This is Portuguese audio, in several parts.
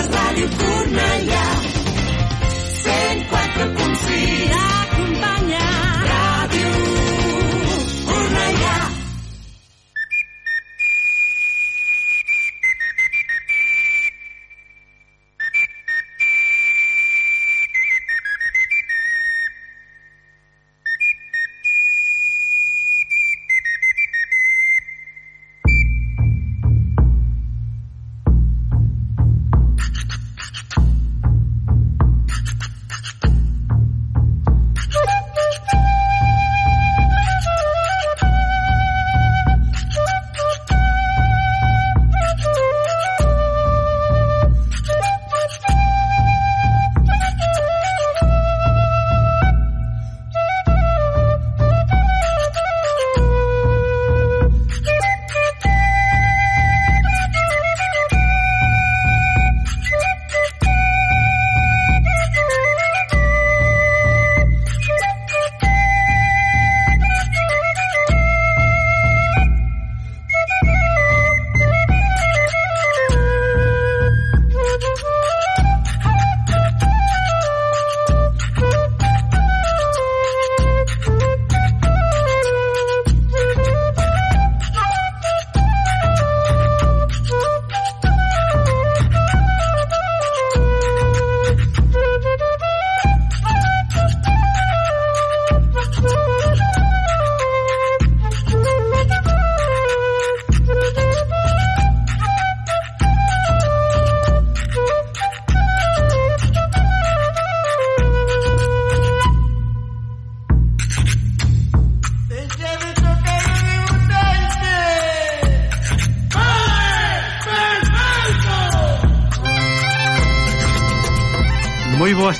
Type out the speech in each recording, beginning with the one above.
Carnaval e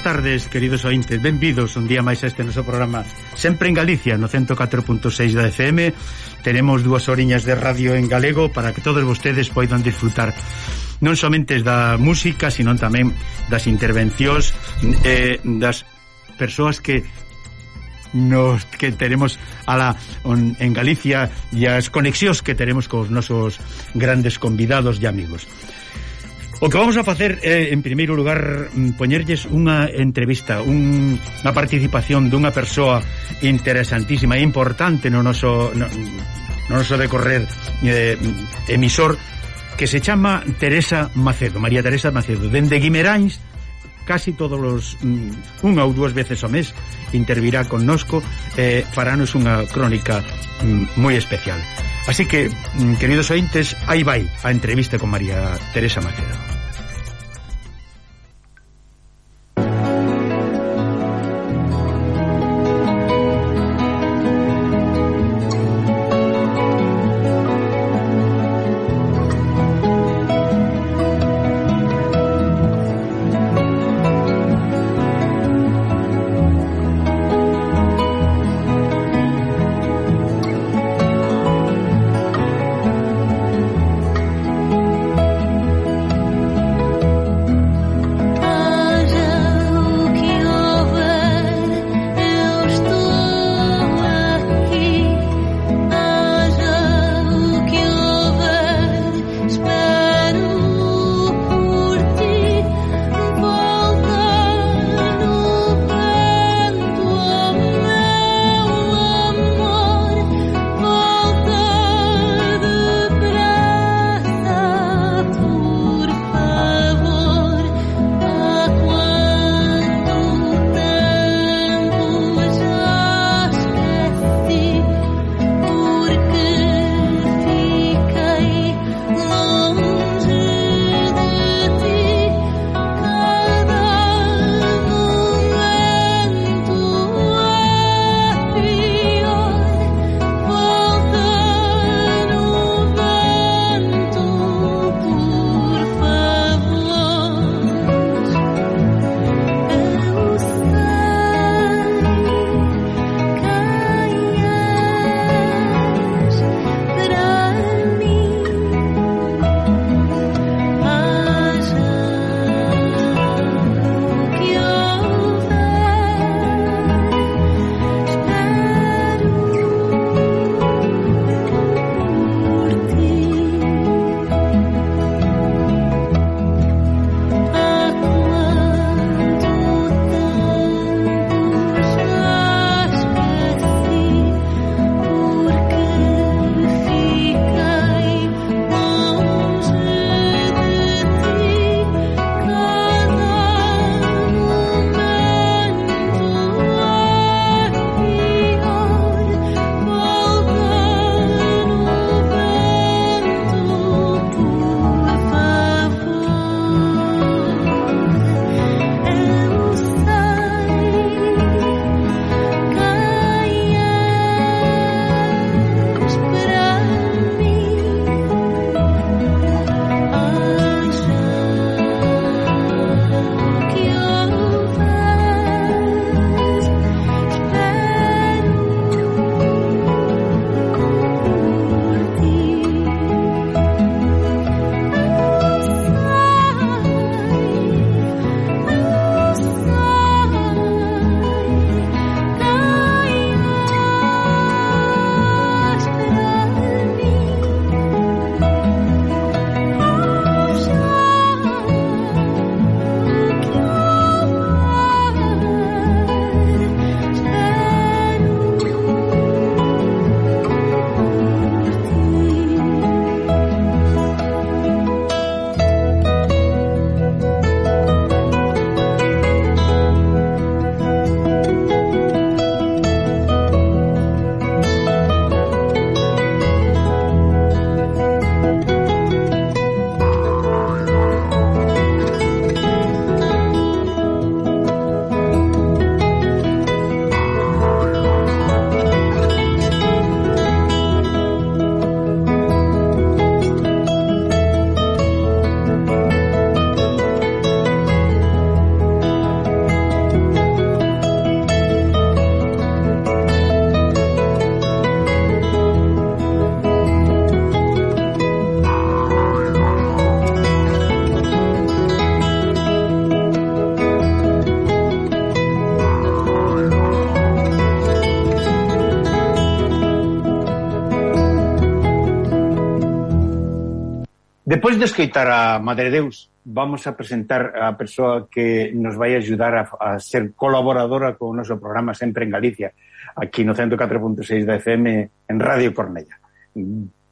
Boas tardes, queridos ointes, benvidos un día máis a este noso programa Sempre en Galicia, no 104.6 da FM Tenemos dúas oriñas de radio en galego para que todos vostedes poidan disfrutar non somente da música, sino tamén das intervencións eh, das persoas que nos que teremos a la, on, en Galicia e as conexións que teremos cos nosos grandes convidados e amigos. O que vamos a facer é, en primeiro lugar, mm, poñerlles unha entrevista, un, unha participación dunha persoa interesantísima e importante no noso, no, no noso decorrer eh, emisor que se chama Teresa Macedo, María Teresa Macedo, dende Guimeráns, casi todos os mm, unha ou dúas veces ao mes intervirá connosco e eh, farános unha crónica mm, moi especial. Así que, mm, queridos ointes, aí vai a entrevista con María Teresa Macedo. Depois de escoitar a Madre Deus, vamos a presentar a persoa que nos vai ajudar a, a ser colaboradora con o noso programa Sempre en Galicia, aquí no 104.6 da FM en Radio Cornella.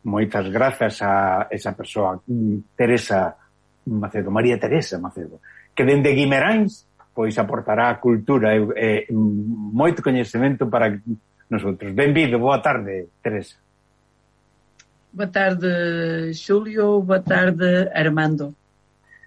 Moitas grazas a esa persoa, Teresa Macedo, María Teresa Macedo, que dende Guimeráns pois aportará cultura e, e moito coñecemento para nosotros. Benvido, boa tarde, Teresa. Boa tarde, Xulio. Boa tarde, Armando.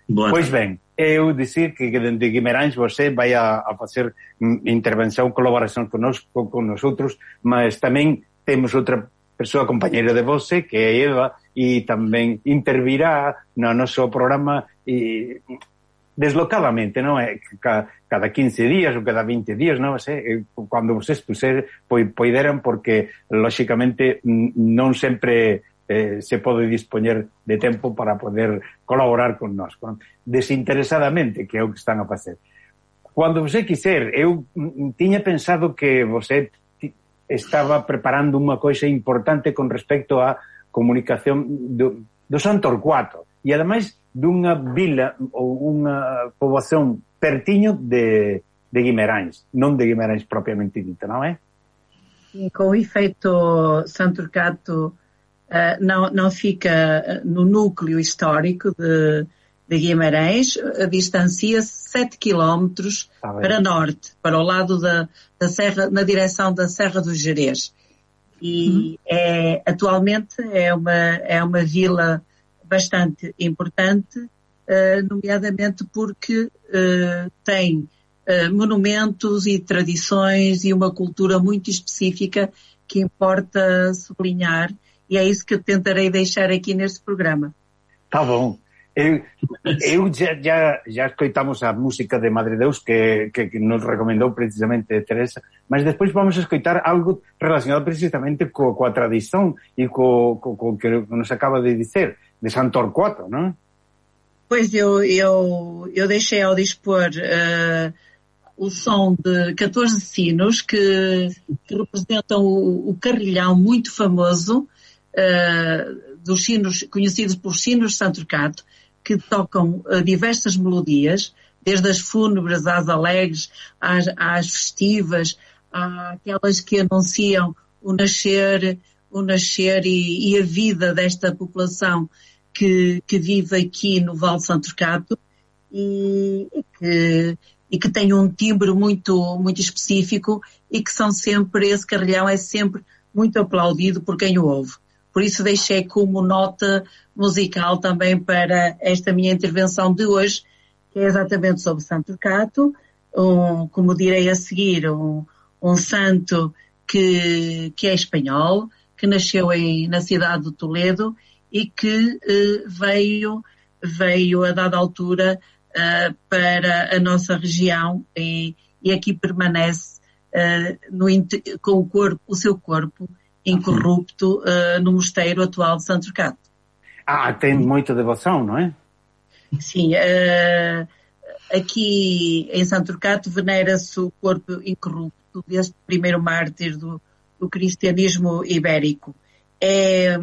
Boa pois tarde. Pois ben, eu dicir que de Guimarães você vai a, a facer mm, intervención, colaboración conosco, con nosotros, mas tamén temos outra persoa compañeira de voce, que é Eva, e tamén intervirá no noso programa e deslocadamente, non é? Cada, cada 15 días ou cada 20 días, non sei, cando vocês puser, poideran, porque, lóxicamente, mm, non sempre eh, se pode dispoñer de tempo para poder colaborar con nós, con, desinteresadamente, que é o que están a facer. Cando você quiser, eu tiña pensado que você estaba preparando unha coisa importante con respecto á comunicación do, do Santorcuato e ademais dunha vila ou unha poboación pertiño de, de Guimeráns, non de Guimeráns propiamente dita, non é? E efeito efecto Santorcato uh, não, não fica no núcleo histórico de, de Guimarães, distancia-se 7 quilómetros ah, para norte, para o lado da, da serra, na direção da Serra do Jerez. E uhum. é, atualmente é uma, é uma vila bastante importante, uh, nomeadamente porque uh, tem uh, monumentos e tradições e uma cultura muito específica que importa sublinhar e é isso que eu tentarei deixar aqui neste programa. Tá bom. Eu, eu já, já, já escoitamos a música de Madre Deus que, que, que nos recomendou precisamente Teresa, mas depois vamos escoitar algo relacionado precisamente co, coa tradición e co, co, co que nos acaba de dizer de Santo Torquato, não? Pois eu, eu, eu deixei ao dispor uh, o som de 14 sinos que, que representam o, o, carrilhão muito famoso uh, dos sinos, conhecidos por sinos de Santo Torquato, que tocam uh, diversas melodias, desde as fúnebres às alegres, às, às festivas, àquelas que anunciam o nascer, o nascer e, e a vida desta população que, que vive aqui no Val de Santo Cato e, e, que, e que tem um timbre muito, muito específico e que são sempre, esse carrilhão é sempre muito aplaudido por quem o ouve. Por isso deixei como nota musical também para esta minha intervenção de hoje, que é exatamente sobre Santo Cato, um, como direi a seguir, um, um santo que, que é espanhol, que nasceu em, na cidade de Toledo e que eh, veio, veio a dada altura uh, para a nossa região e, e aqui permanece uh, no, com o, corpo, o seu corpo incorrupto uh, no mosteiro atual de Santo Cato. Ah, tem muita devoção, não é? Sim, aqui em Santo Cato venera-se o corpo incorrupto deste primeiro mártir do, do cristianismo ibérico. É,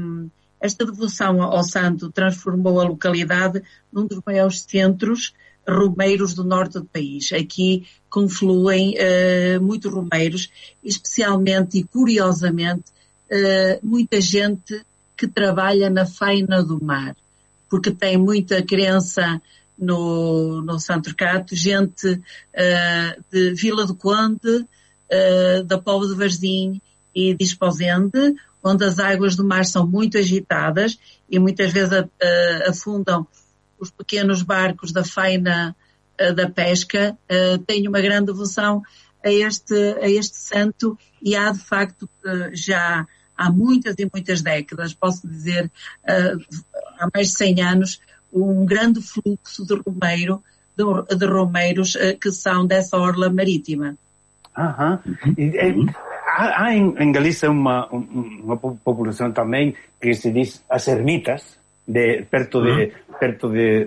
esta devoção ao santo transformou a localidade num dos maiores centros romeiros do norte do país. Aqui confluem uh, muitos romeiros, especialmente e curiosamente uh, muita gente que trabalha na faina do mar, porque tem muita crença no, no Santo Cato, gente uh, de Vila do Conde, da Povo de Varzim e de Esposende, onde as águas do mar são muito agitadas e muitas vezes afundam os pequenos barcos da faina da pesca, têm uma grande devoção a este, a este santo e há de facto já há muitas e muitas décadas, posso dizer há mais de 100 anos, um grande fluxo de romeiro, de, de romeiros que são dessa orla marítima. Aham. Uhum há, há em, em, Galicia uma, uma população também que se diz as ermitas, de, perto, de, uhum. perto de,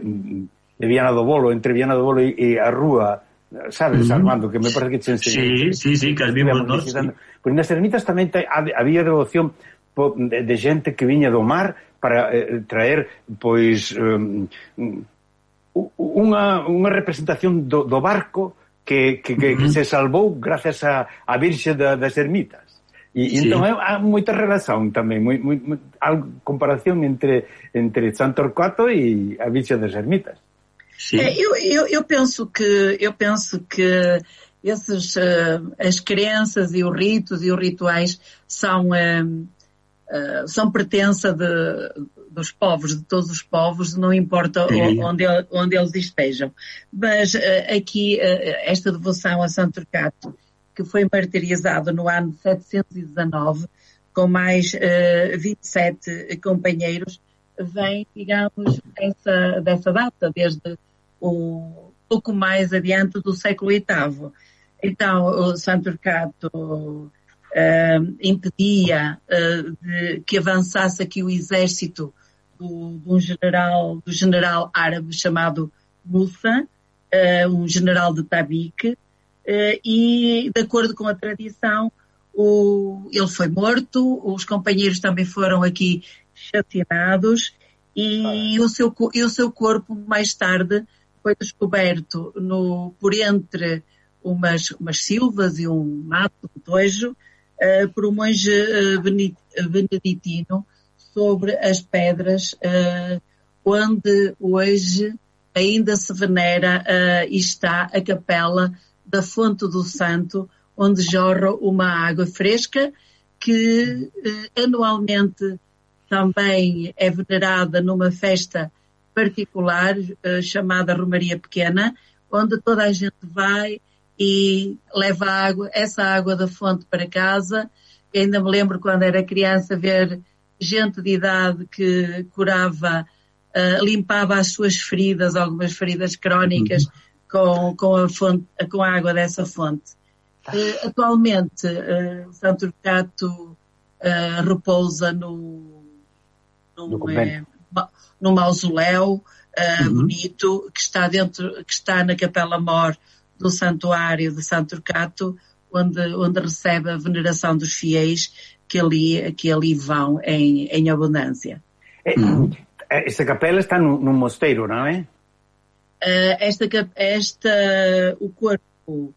de Viana do Bolo, entre Viana do Bolo e, e a rúa, sabes, uh. Armando, que me parece que che Sí, sí, sí, que as vimos nós. Sí. Pois nas ermitas tamén había devoción de, de xente que viña do mar para eh, traer pois um, unha, unha representación do, do barco que, que, que, uh -huh. que mm-hmm. se salvou gracias a, a virxe da, das ermitas. E, sí. entón há moita relación tamén, moi, moi, moi, comparación entre entre San Orcuato e a Virxe das Ermitas. É, eu, eu, eu penso que eu penso que esses uh, as crenças e os ritos e os rituais são uh, uh, são pertença de, dos povos, de todos os povos, não importa onde, onde eles estejam. Mas aqui esta devoção a Santo Turcato, que foi martirizado no ano 719, com mais 27 companheiros, vem, digamos, dessa, dessa data, desde um pouco mais adiante do século VIII. Então, o Santo Cato uh, impedia uh, de, que avançasse aqui o exército do, do, general, do general árabe chamado Musa, uh, um general de Tabik, e, de acordo com a tradição, o, ele foi morto, os companheiros também foram aqui chacinados, e, ah. o, seu, e o seu corpo mais tarde foi descoberto no, por entre umas, umas silvas e um mato de tojo uh, por um monge uh, beneditino sobre as pedras uh, onde hoje ainda se venera e está a capela da Fonte do Santo, onde jorra uma água fresca que anualmente também é venerada numa festa particular uh, chamada Romaria Pequena, onde toda a gente vai e leva água, essa água da fonte para casa. Eu ainda me lembro quando era criança ver gente de idade que curava, uh, limpava as suas feridas, algumas feridas crónicas, uhum. com, com, a fonte, com a água dessa fonte. Uh, atualmente, uh, Santo Urcato repousa no, no, no num mausoléu uh, uhum. bonito que está dentro, que está na Capela Mor do Santuário de Santo Turcato, onde, onde recebe a veneração dos fiéis que ali, que ali vão em, em abundância. É, uhum. Esta capela está num, num mosteiro, não é? Uh, esta, esta, o corpo,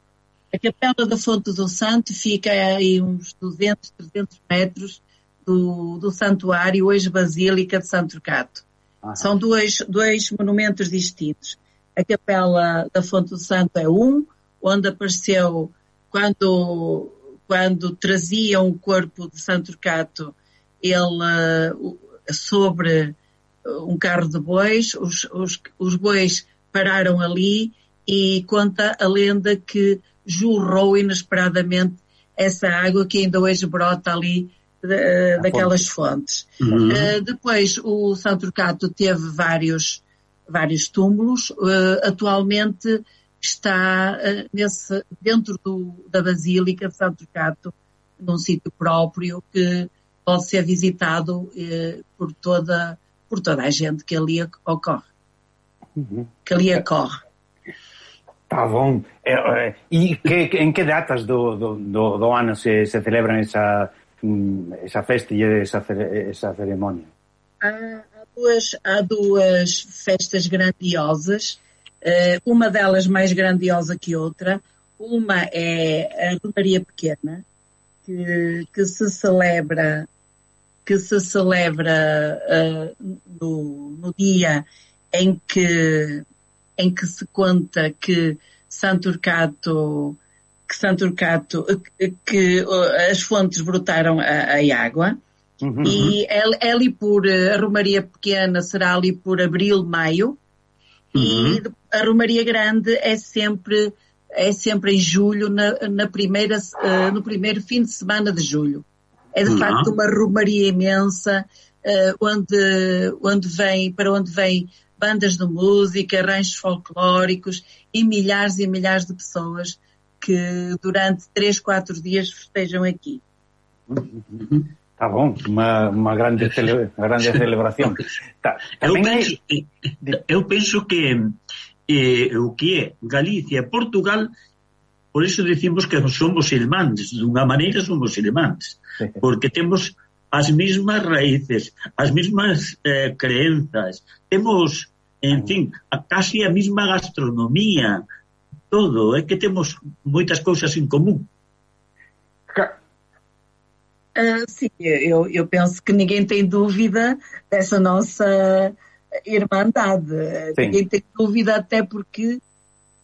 a capela da Fonte do Santo fica aí uns 200, 300 metros do, do santuário, hoje Basílica de Santo Turcato. São dois, dois monumentos distintos. A Capela da Fonte do Santo é um, onde apareceu quando, quando traziam o corpo de Santo Turcato, ele sobre um carro de bois, os, os, os bois pararam ali e conta a lenda que jorrou inesperadamente essa água que ainda hoje brota ali de, daquelas fontes. Uhum. Uh, depois, o São Turcato teve vários, vários túmulos. Uh, atualmente está uh, nesse, dentro do, da Basílica de São Turcato, num sítio próprio que pode ser visitado por, toda, por toda a gente que ali ocorre. Uhum. Que ali ocorre. Tá bom. e que, em que datas do, do, do, do ano se, se celebram essa esa festa e esa, esa ceremonia? Há, duas, há duas festas grandiosas, uh, uma delas mais grandiosa que outra. Uma é a Romaria Pequena, que, que se celebra que se celebra uh, no, no dia em que em que se conta que Santo Urcato que Santo Urcato, que as fontes brotaram a, a água. Uhum. E é, é, ali por, a Romaria Pequena será ali por abril, maio. Uhum. E a Romaria Grande é sempre, é sempre em julho, na, na primeira, uh, no primeiro fim de semana de julho. É de uhum. facto uma romaria imensa, uh, onde, onde vem, para onde vem bandas de música, ranchos folclóricos e milhares e milhares de pessoas que durante 3, 4 dias festejam aqui. Está bom, uma, uma, grande, cele, grande celebração. Tá, eu, penso, é... eu penso que eh, o que é Galicia e Portugal por iso decimos que somos irmáns, uma maneira somos irmáns, porque temos as mesmas raíces, as mesmas eh, creencias, temos, en fin, casi a mesma gastronomía, todo, é que temos moitas cousas en común. Uh, sim, eu, eu penso que ninguém tem dúvida dessa nossa irmandade. Sim. Ninguém tem dúvida, até porque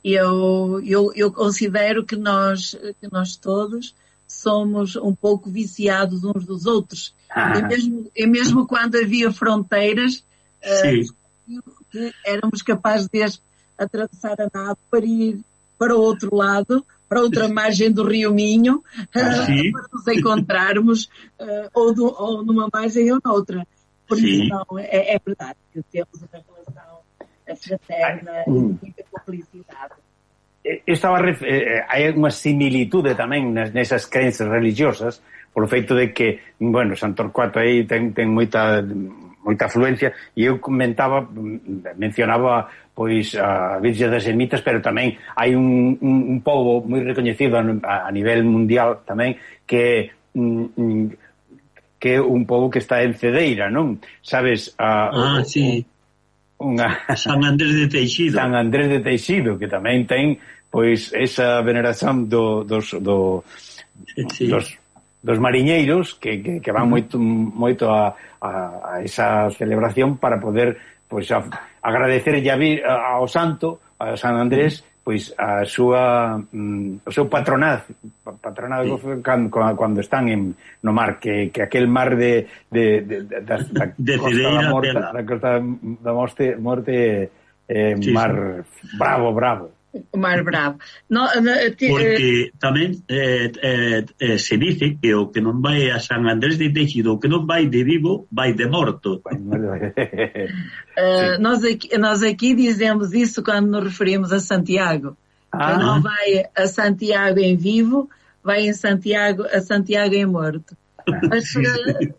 eu, eu, eu considero que nós, que nós todos somos um pouco viciados uns dos outros. Ah. E, mesmo, e mesmo quando havia fronteiras, uh, que éramos capazes de atravessar a nave para ir para o outro lado, para outra margem do Rio Minho, ah, uh, para nos encontrarmos uh, ou, do, ou numa margem ou noutra. Por isso, não, é, é, verdade que temos uma relação fraterna e muita cumplicidade. Eu estaba a ref... eh, hai unha similitude tamén nesas creencias religiosas polo feito de que, bueno, Santo Torcuato aí ten, ten moita moita afluencia e eu comentaba mencionaba pois a Virxe das Ermitas pero tamén hai un, un, un povo moi recoñecido a, a nivel mundial tamén que mm, mm que é un povo que está en Cedeira, non? Sabes, a, ah, sí. unha San Andrés de Teixido. San Andrés de Teixido que tamén ten pois esa veneración do, dos do, sí. dos dos mariñeiros que, que, que van moito moito a, a, a esa celebración para poder pois a, agradecer a, ao santo, a San Andrés, pois a súa mm, o seu patronaz, patronado sí. cando, cando están en no mar que, que aquel mar de de, de, de da, da de costa da da costa da morte, morte eh, sí, mar sí. bravo, bravo. O mar bravo. No, eh, Porque tamén eh, eh, eh, se dice que o que non vai a San Andrés de Tejido, o que non vai de vivo, vai de morto. uh, nós, aqui, nós aqui dizemos isso quando nos referimos a Santiago. Ah. Que não vai a Santiago em vivo, vai em Santiago, a Santiago em morto. Mas, uh,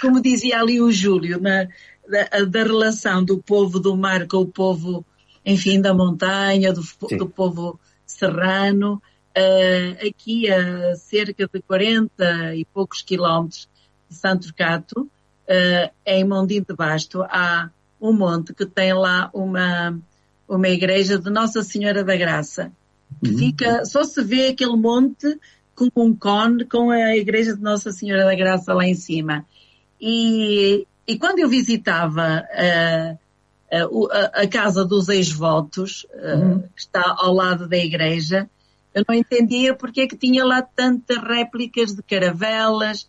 como dizia ali o Júlio, na, da, da relação do povo do mar com o povo enfim, da montanha, do, do povo serrano, uh, aqui a cerca de 40 e poucos quilómetros de Santo Cato, uh, em Mondim de Basto, há um monte que tem lá uma, uma igreja de Nossa Senhora da Graça. Que uhum. fica, só se vê aquele monte com um cone com a igreja de Nossa Senhora da Graça lá em cima. E, e quando eu visitava uh, a, casa dos ex-votos, uhum. que está ao lado da igreja, eu não entendia porque é que tinha lá tantas réplicas de caravelas,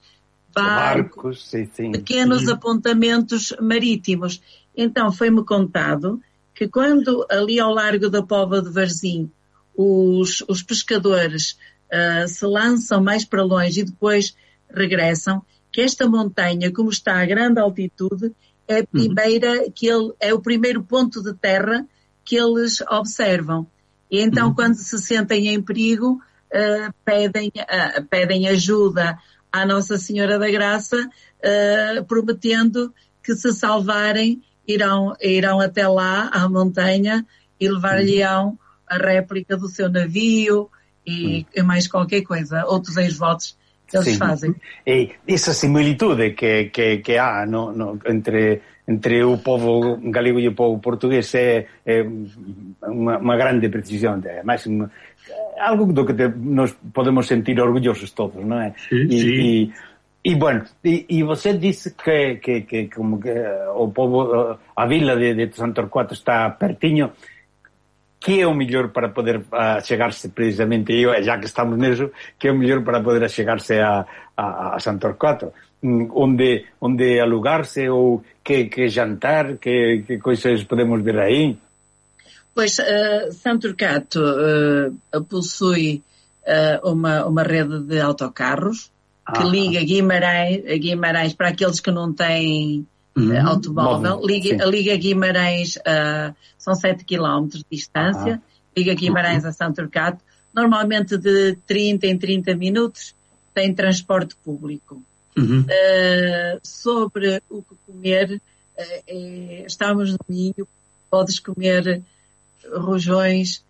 barcos, barcos sim, sim, pequenos sim. apontamentos marítimos. Então foi-me contado que quando ali ao largo da Pova de Varzim os, os pescadores uh, se lançam mais para longe e depois regressam, que esta montanha, como está a grande altitude, é uhum. primeira uhum. que ele é o primeiro ponto de terra que eles observam. E então, uhum. quando se sentem em perigo, uh, pedem, uh, pedem ajuda à Nossa Senhora da Graça, uh, prometendo que se salvarem, irão, irão até lá, à montanha, e levar-lhe-ão uhum. a réplica do seu navio e, e mais qualquer coisa, outros ex-votos Eles sí. facen. E esa similitude que, que, que há no, no, entre entre o povo galego e o povo portugués é, é unha, unha grande precisión, é máis un, algo do que te, nos podemos sentir orgullosos todos, non é? Sí, e, sí. E, e bueno, e, e você dice que, que, que como que eh, o povo eh, a vila de, de Santorcuato está pertiño, que é o mellor para poder chegarse precisamente, e já que estamos neso, que é o mellor para poder chegarse a, a, a Santorquato? Mm, onde, onde alugarse ou que, que jantar, que, que coisas podemos ver aí? Pois, uh, Santorcato uh, possui uh, uma, uma rede de autocarros que ah. liga Guimarães, Guimarães para aqueles que não têm uhum. automóvel, liga, liga Guimarães, uh, são 7 km de distância, uhum. liga Guimarães uhum. a São Turcato, normalmente de 30 em 30 minutos, tem transporte público. Uh, sobre o que comer, uh, é, estamos no Minho, podes comer rojões,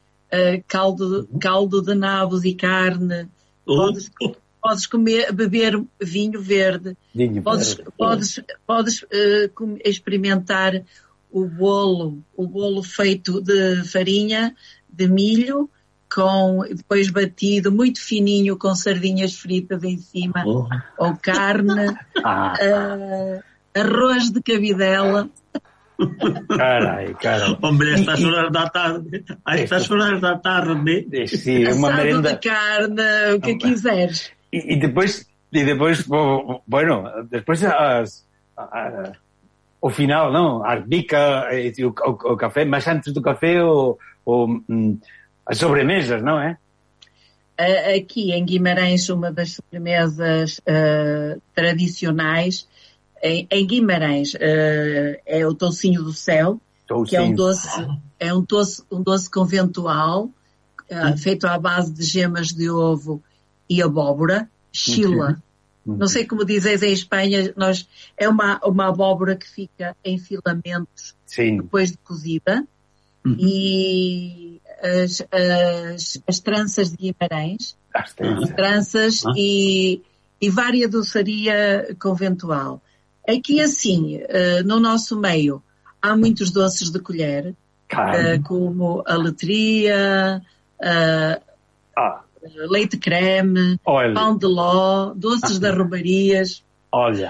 caldo, caldo de nabos e carne, podes, podes comer, beber vinho verde. Vinho podes, verde. podes, podes uh, experimentar o bolo, o bolo feito de farinha de milho com depois batido muito fininho com sardinhas fritas em cima Oh, ou carne, Ah, uh, arroz de cabidela. carai, carai. hombre, a estas horas da tarde, a estas horas da tarde, Eh, Sí, é assado merenda... de carne, o que quiseres. E, e depois, e depois, bo- bueno, a, o final, non? A arbica, e, o, o, café, máis antes do café, o, o, mm, as sobremesas, non é? Aqui em Guimarães, uma das sobremesas uh, tradicionais, em, em Guimarães, uh, é o toucinho do céu, que é um doce, é um doce, um doce conventual, uh, feito à base de gemas de ovo e abóbora, chila. Não sei como dizes em Espanha, nós, é uma, uma abóbora que fica em filamentos Sim, depois de cozida Uhum. e as, as, as tranças de Guimarães, as tranças. tranças Ah. e, e vária doçaria conventual. Aqui assim, eh, no nosso meio, há muitos doces de colher, Caramba. eh, como a letria, eh, Ah, Eh, leite creme, Olha. pão de ló, doces das ah. romarias. Olha.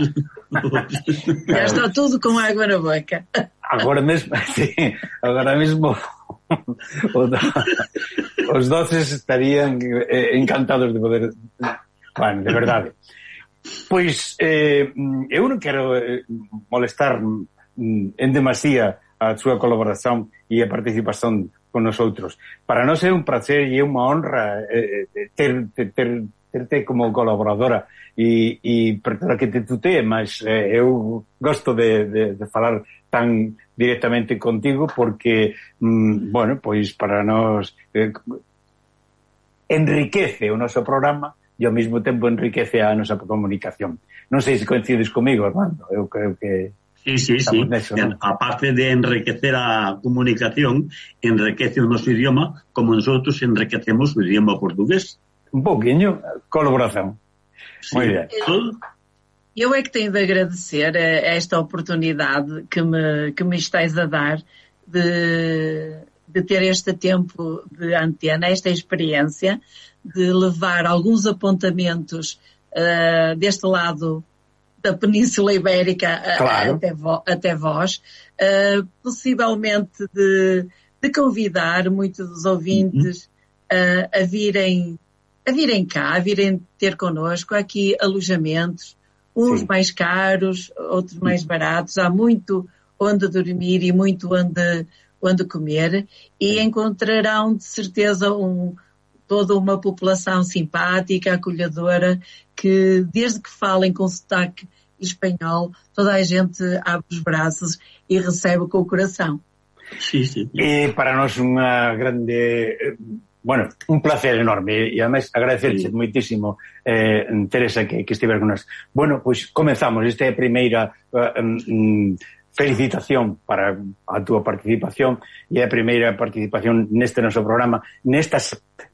Já está tudo com água na boca. Agora mesmo, sim, agora mesmo os doces estarían eh, encantados de poder... Bueno, de verdade. Pois eh, eu non quero eh, molestar mm, en demasía a súa colaboración e a participación con nosotros. Para nós é un placer e é unha honra eh, eh, ter, ter, ter, terte como colaboradora e, e perdona que te tutee, mas eh, eu gosto de, de, de falar tan directamente contigo porque, mm, bueno, pois para nós eh, enriquece o noso programa e ao mesmo tempo enriquece a nosa comunicación. Non sei se coincides comigo, Armando, eu creo que Sí, sí, sí. En- ¿no? Aparte de enriquecer a comunicación, enriquece o noso idioma como nosotros enriquecemos o idioma portugués. un pouquiño colaboración. Sí. Moi ben. Todo- Eu é que tenho de agradecer a esta oportunidade que me, que me estáis a dar de, de ter este tempo de antena, esta experiência, de levar alguns apontamentos ah, deste lado da Península Ibérica Claro. até, vo- até vós, ah, possivelmente de, de convidar muitos dos ouvintes ah, a virem a virem cá, a virem ter connosco Há aqui alojamentos, uns Sim. mais caros, outros mais baratos, há muito onde dormir e muito onde, onde comer e encontrarão de certeza um, toda uma população simpática, acolhedora, que desde que falem com sotaque espanhol, toda a gente abre os braços e recebe com o coração. Sí, sí. Eh, para nós unha grande bueno, un placer enorme e ademais agradecerche sí. moitísimo eh, Teresa que, que estiver con nós. Bueno, pois pues, comenzamos esta é a primeira uh, um, felicitación para a túa participación e a primeira participación neste noso programa nesta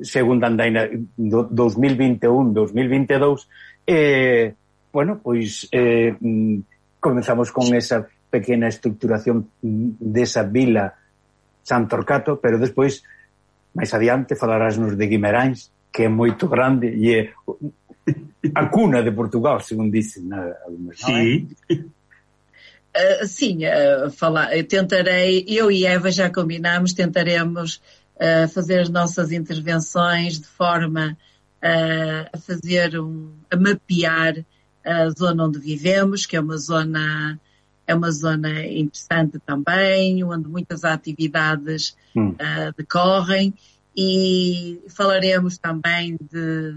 segunda andaina do 2021-2022 eh, bueno, pois eh, mm, comenzamos con esa pequena estructuración desa vila Santorcato, pero despois máis adiante falarásnos de Guimarães que é moito grande e é a cuna de Portugal, según dicen non é? Sí. Uh, sim, uh, falar, eu tentarei, eu e Eva já combinámos, tentaremos uh, fazer as nossas intervenções de forma uh, a fazer um, a mapear a zona onde vivemos, que é uma zona é uma zona interessante também, onde muitas atividades Hum. uh, decorrem e falaremos também de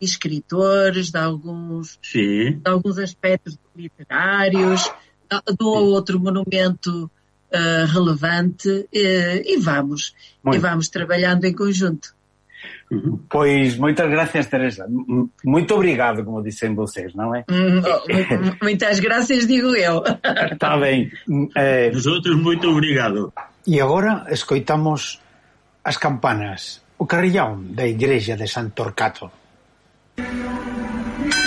escritores, de alguns Sí. de alguns aspectos literários, de um ou outro monumento eh, relevante eh, e vamos Muito. e vamos trabalhando em conjunto. Pois moitas gracias, Teresa. Moito obrigado, como dicen vocês, non é? Mm, oh, moitas gracias, digo eu. Está ben. Eh... Nosotros moito obrigado. E agora escoitamos as campanas, o carrillón da igrexa de Santorcato. Música